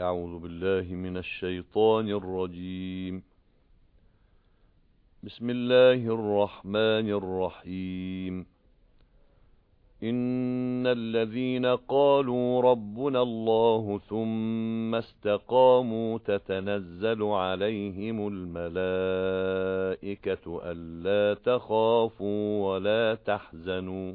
أعوذ بالله من الشيطان الرجيم. بسم الله الرحمن الرحيم. إِنَّ الَّذِينَ قَالُوا رَبُّنَا اللَّهُ ثُمَّ اسْتَقَامُوا تَتَنَزَّلُ عَلَيْهِمُ الْمَلَائِكَةُ أَلَّا تَخَافُوا وَلَا تَحْزَنُوا.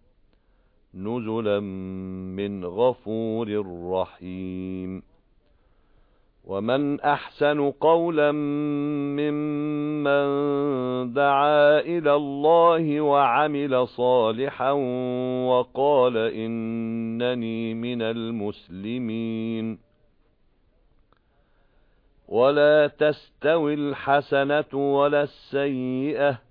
نُزُلًا مِنْ غَفُورٍ رَحِيمٍ. وَمَنْ أَحْسَنُ قَوْلًا مِّمَّن دَعَا إِلَى اللَّهِ وَعَمِلَ صَالِحًا وَقَالَ إِنَّنِي مِنَ الْمُسْلِمِينَ. وَلَا تَسْتَوِي الْحَسَنَةُ وَلَا السَّيِّئَةُ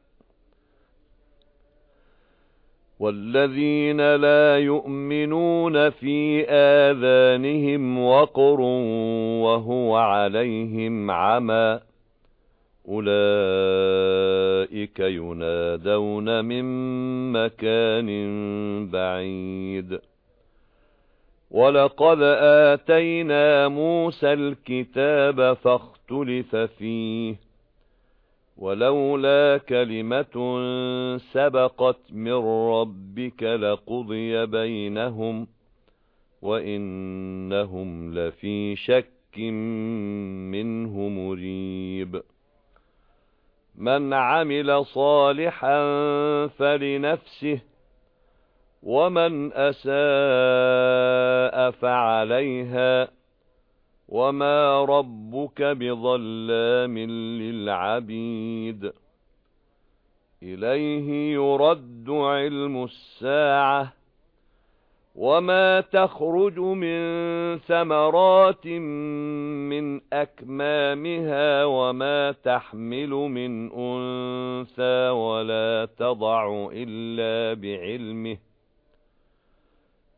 وَالَّذِينَ لَا يُؤْمِنُونَ فِي آذَانِهِمْ وَقْرٌ وَهُوَ عَلَيْهِمْ عَمًى أُولَئِكَ يُنَادَوْنَ مِن مَّكَانٍ بَعِيدٍ وَلَقَدْ آتَيْنَا مُوسَى الْكِتَابَ فَاخْتُلِفَ فِيهِ وَلَوْلَا كَلِمَةٌ سَبَقَتْ مِنْ رَبِّكَ لَقُضِيَ بَيْنَهُمْ وَإِنَّهُمْ لَفِي شَكٍّ مِنْهُ مُرِيبٍ. مَنْ عَمِلَ صَالِحًا فَلِنَفْسِهِ وَمَنْ أَسَاءَ فَعَلَيْهَا وَمَا رَبُّكَ بِظَلَّامٍ لِلْعَبِيدِ إِلَيْهِ يُرَدُّ عِلْمُ السَّاعَةِ وَمَا تَخْرُجُ مِنْ ثَمَرَاتٍ مِنْ أَكْمَامِهَا وَمَا تَحْمِلُ مِنْ أُنْثَى وَلَا تَضَعُ إِلَّا بِعِلْمِهِ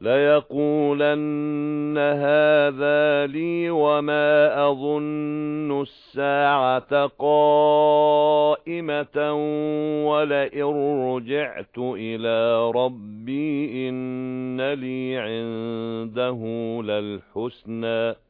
لَيَقُولَنَّ هَذَا لِي وَمَا أَظُنُّ السَّاعَةَ قَائِمَةً وَلَئِن رُّجِعْتُ إِلَى رَبِّي إِنَّ لِي عِندَهُ لَلْحُسْنَى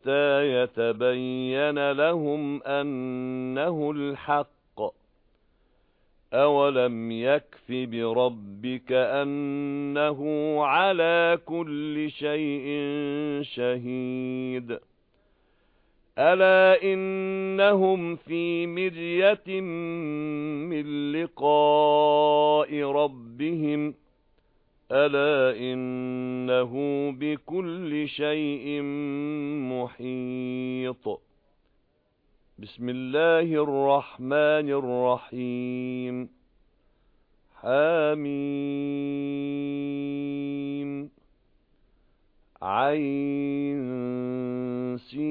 حَتَّى يَتَبَيَّنَ لَهُمْ أَنَّهُ الْحَقُّ. أَوَلَمْ يَكْفِ بِرَبِّكَ أَنَّهُ عَلَى كُلِّ شَيْءٍ شَهِيدٌ. أَلَا إِنَّهُمْ فِي مِرْيَةٍ مِّن لِّقَاءِ رَبِّهِمْ أَلَا إِنَّهُ بِكُلِّ شَيْءٍ مُحِيطٌ. بِسْمِ اللَّهِ الرَّحْمَنِ الرَّحِيمِ. حَمِيمٌ. عَيْنٌ سِينٌ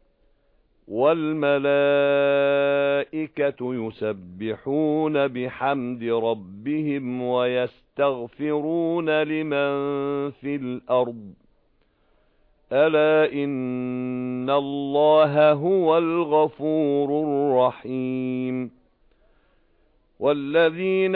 وَالْمَلَائِكَةُ يُسَبِّحُونَ بِحَمْدِ رَبِّهِمْ وَيَسْتَغْفِرُونَ لِمَن فِي الْأَرْضِ. أَلَا إِنَّ اللَّهَ هُوَ الْغَفُورُ الرَّحِيمُ. وَالَّذِينَ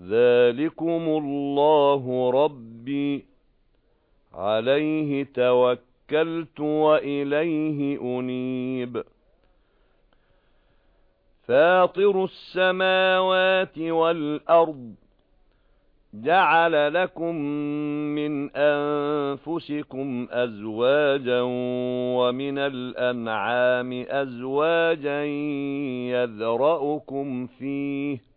ذَلِكُمُ اللَّهُ رَبِّي عَلَيْهِ تَوَكَّلْتُ وَإِلَيْهِ أُنِيبُ فَاطِرُ السَّمَاوَاتِ وَالْأَرْضِ جَعَلَ لَكُم مِّنْ أَنفُسِكُمْ أَزْوَاجًا وَمِنَ الْأَنْعَامِ أَزْوَاجًا يَذْرَؤُكُمْ فِيهِ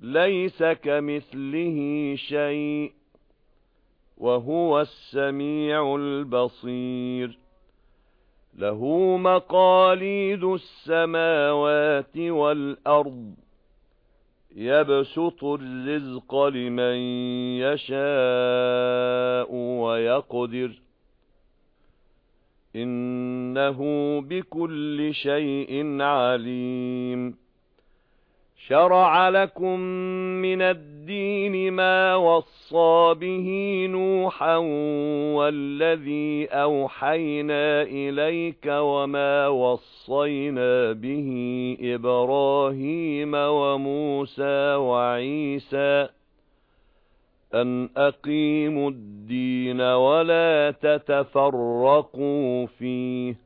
لَيْسَ كَمِثْلِهِ شَيْءٌ وَهُوَ السَّمِيعُ الْبَصِيرُ. لَهُ مَقَالِيدُ السَّمَاوَاتِ وَالْأَرْضِ. يَبْسُطُ الرِّزْقَ لِمَن يَشَاءُ وَيَقْدِرُ. إِنَّهُ بِكُلِّ شَيْءٍ عَلِيمٌ. شَرَعَ لَكُم مِّنَ الدِّينِ مَا وَصَّى بِهِ نُوحًا وَالَّذِي أَوْحَيْنَا إِلَيْكَ وَمَا وَصَّيْنَا بِهِ إِبْرَاهِيمَ وَمُوسَى وَعِيسَى أَنْ أَقِيمُوا الدِّينَ وَلَا تَتَفَرَّقُوا فِيهِ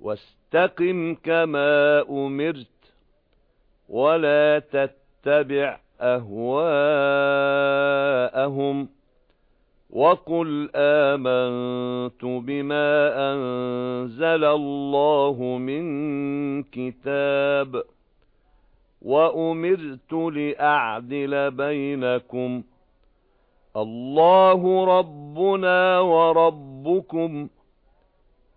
واستقم كما أمرت ولا تتبع أهواءهم وقل آمنت بما أنزل الله من كتاب وأمرت لأعدل بينكم الله ربنا وربكم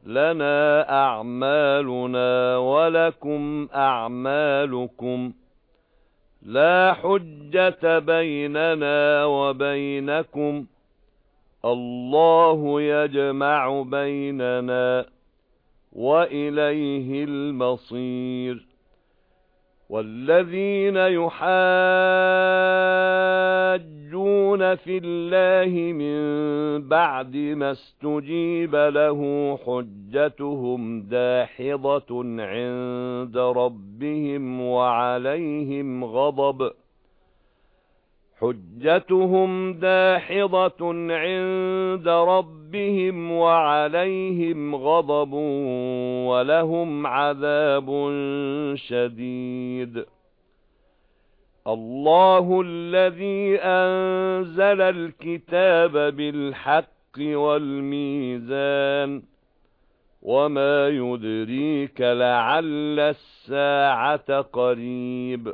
لَنَا أَعْمَالُنَا وَلَكُمْ أَعْمَالُكُمْ لا حجة بيننا وبينكم الله يجمع بيننا وإليه المصير وَالَّذِينَ يُحَاجُّونَ فِي اللَّهِ مِن بَعْدِ مَا اسْتُجِيبَ لَهُ حُجَّتُهُمْ دَاحِضَةٌ عِندَ رَبِّهِمْ وَعَلَيْهِمْ غَضَبٌ. حُجَّتُهُمْ دَاحِضَةٌ عِندَ رَبِّهِمْ وَعَلَيْهِمْ غَضَبٌ وَلَهُمْ عَذَابٌ شَدِيدٌ. اللَّهُ الَّذِي أَنزَلَ الْكِتَابَ بِالْحَقِّ وَالْمِيزَانَ. وَمَا يُدْرِيكَ لَعَلَّ السَّاعَةَ قَرِيبٌ.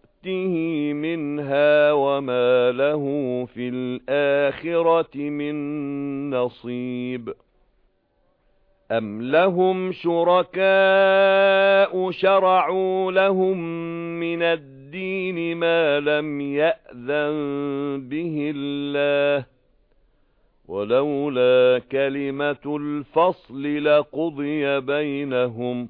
نُؤْتِهِ مِنْهَا وَمَا لَهُ فِي الْآخِرَةِ مِنْ نَصِيبٍ. أَمْ لَهُمْ شُرَكَاءُ شَرَعُوا لَهُم مِّنَ الدِّينِ مَا لَمْ يَأْذَن بِهِ اللَّهُ. وَلَوْلَا كَلِمَةُ الْفَصْلِ لَقُضِيَ بَيْنَهُمْ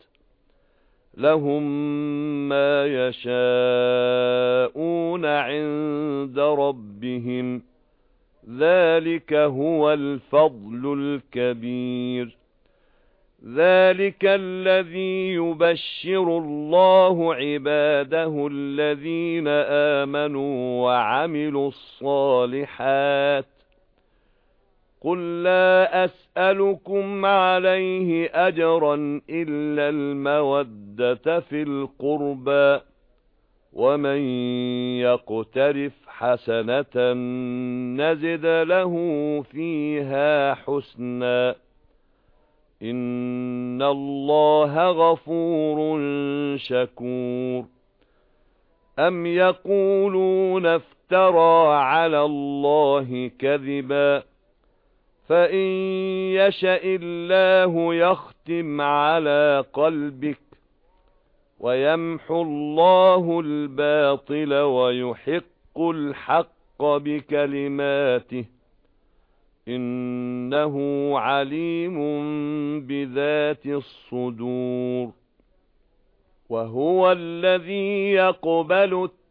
لَهُم مَّا يَشَاءُونَ عِندَ رَبِّهِمْ. ذَلِكَ هُوَ الْفَضْلُ الْكَبِيرُ. ذَلِكَ الَّذِي يُبَشِّرُ اللَّهُ عِبَادَهُ الَّذِينَ آمَنُوا وَعَمِلُوا الصَّالِحَاتِ. قُل لَّا أَسْأَلُكُمْ عَلَيْهِ أَجْرًا إِلَّا الْمَوَدَّةَ فِي الْقُرْبَى وَمَن يَقْتَرِفْ حَسَنَةً نَّزِدْ لَهُ فِيهَا حُسْنًا إِنَّ اللَّهَ غَفُورٌ شَكُورٌ. أَمْ يَقُولُونَ افْتَرَى عَلَى اللَّهِ كَذِبًا فَإِن يَشَأِ اللَّهُ يَخْتِمْ عَلَى قَلْبِكَ وَيَمْحُو اللَّهُ الْبَاطِلَ وَيُحِقُّ الْحَقَّ بِكَلِمَاتِهِ إِنَّهُ عَلِيمٌ بِذَاتِ الصُّدُورِ وَهُوَ الَّذِي يَقْبَلُ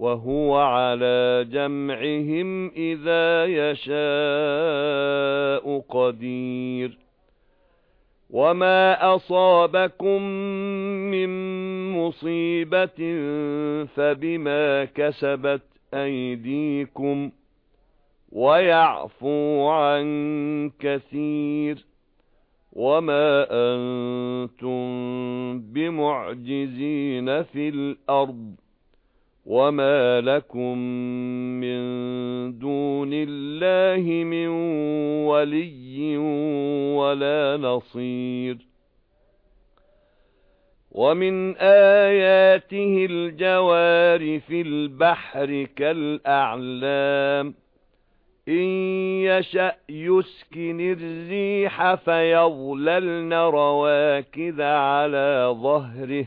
وَهُوَ عَلَى جَمْعِهِمْ إِذَا يَشَاءُ قَدِيرٌ. وَمَا أَصَابَكُم مِّن مُّصِيبَةٍ فَبِمَا كَسَبَتْ أَيْدِيكُمْ وَيَعْفُو عَن كَثِيرٍ. وَمَا أَنتُم بِمُعْجِزِينَ فِي الْأَرْضِ. وَمَا لَكُمْ مِنْ دُونِ اللَّهِ مِنْ وَلِيٍّ وَلَا نَصِيرٍ وَمِنْ آيَاتِهِ الْجَوَارِ فِي الْبَحْرِ كَالْأَعْلَامِ إِن يَشَأْ يُسْكِنِ الرِّيحَ فَيَظْلَلْنَ رَوَاكِدَ عَلَى ظَهْرِهِ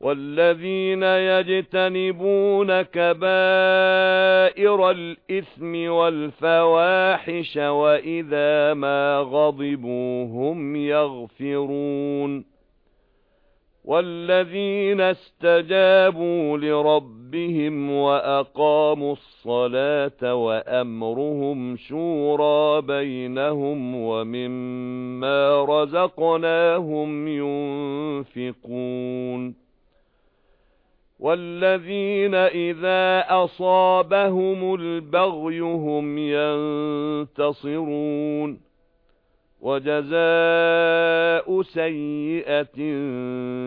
وَالَّذِينَ يَجْتَنِبُونَ كَبَائِرَ الْإِثْمِ وَالْفَوَاحِشَ وَإِذَا مَا غَضِبُوا هُمْ يَغْفِرُونَ وَالَّذِينَ اسْتَجَابُوا لِرَبِّهِمْ وَأَقَامُوا الصَّلَاةَ وَأَمْرُهُمْ شُورَى بَيْنَهُمْ وَمِمَّا رَزَقْنَاهُمْ يُنْفِقُونَ وَالَّذِينَ إِذَا أَصَابَهُمُ الْبَغْيُ هُمْ يَنتَصِرُونَ وَجَزَاءُ سَيِّئَةٍ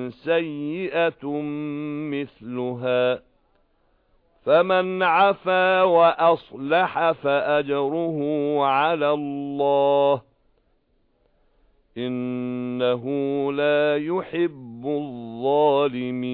سَيِّئَةٌ مِثْلُهَا فَمَنْ عَفَا وَأَصْلَحَ فَأَجْرُهُ عَلَى اللَّهِ إِنَّهُ لَا يُحِبُّ الظَّالِمِينَ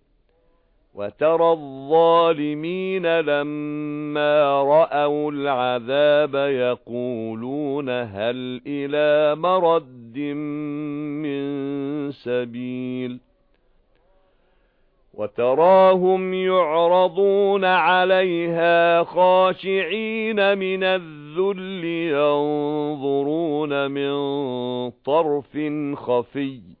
وَتَرَى الظَّالِمِينَ لَمَّا رَأَوُا الْعَذَابَ يَقُولُونَ هَلْ إِلَى مَرَدٍّ مِّن سَبِيلٍ وَتَرَاهُمْ يُعْرَضُونَ عَلَيْهَا خَاشِعِينَ مِنَ الذُّلِّ يَنظُرُونَ مِن طَرْفٍ خَفِيٍّ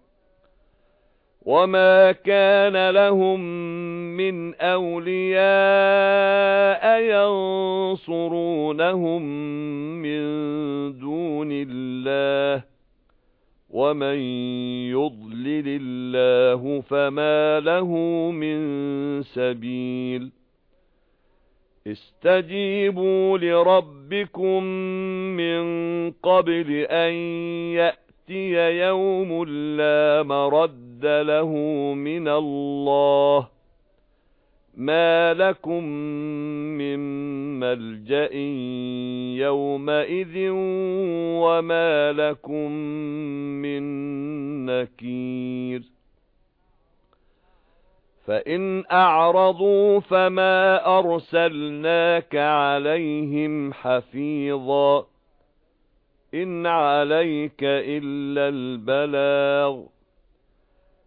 وَمَا كَانَ لَهُم مِّنْ أَوْلِيَاءَ يَنصُرُونَهُم مِّن دُونِ اللَّهِ وَمَن يُضْلِلِ اللَّهُ فَمَا لَهُ مِن سَبِيلٍ اسْتَجِيبُوا لِرَبِّكُم مِّن قَبْلِ أَن يَأْتِيَ يَوْمٌ لَّا مَرَدَّ لَهُ مِنَ اللَّهِ مَا لَكُمْ مِنْ مَلْجَأٍ يَوْمَئِذٍ وَمَا لَكُمْ مِنْ نَكِيرٍ فَإِنْ أَعْرَضُوا فَمَا أَرْسَلْنَاكَ عَلَيْهِمْ حَفِيظًا إِنْ عَلَيْكَ إِلَّا الْبَلَاغُ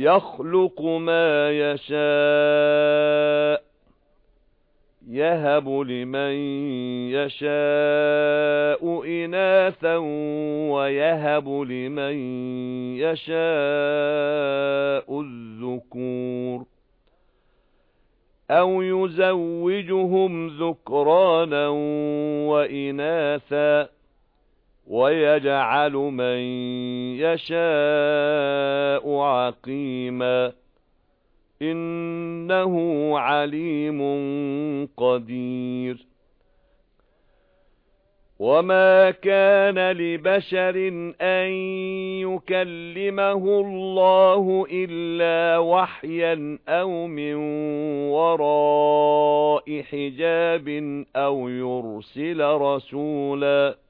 يَخْلُقُ مَا يَشَاءُ يَهَبُ لِمَن يَشَاءُ إِنَاثًا وَيَهَبُ لِمَن يَشَاءُ الذُّكُورَ أَوْ يُزَوِّجُهُمْ ذُكْرَانًا وَإِنَاثًا. وَيَجْعَلُ مَن يَشَاءُ عَقِيمًا. إِنَّهُ عَلِيمٌ قَدِيرٌ. وَمَا كَانَ لِبَشَرٍ أَن يُكَلِّمَهُ اللَّهُ إِلَّا وَحْيًا أَوْ مِن وَرَاءِ حِجَابٍ أَوْ يُرْسِلَ رَسُولًا.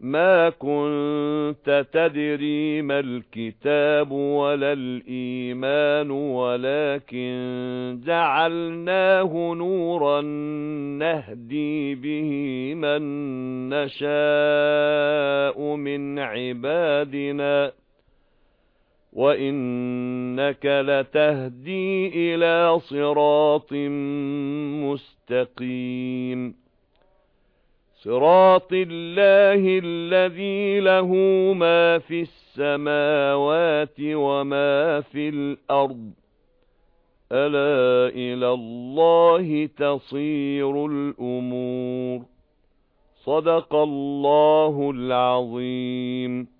مَا كُنْتَ تَدْرِي مَا الْكِتَابُ وَلَا الْإِيمَانُ وَلَكِنْ جَعَلْنَاهُ نُورًا نَهْدِي بِهِ مَن نَّشَاءُ مِنْ عِبَادِنَا وَإِنَّكَ لَتَهْدِي إِلَى صِرَاطٍ مُسْتَقِيمٍ صِرَاطِ اللَّهِ الَّذِي لَهُ مَا فِي السَّمَاوَاتِ وَمَا فِي الْأَرْضِ. أَلَا إِلَى اللَّهِ تَصِيرُ الْأُمُورُ. صَدَقَ اللَّهُ الْعَظِيمُ.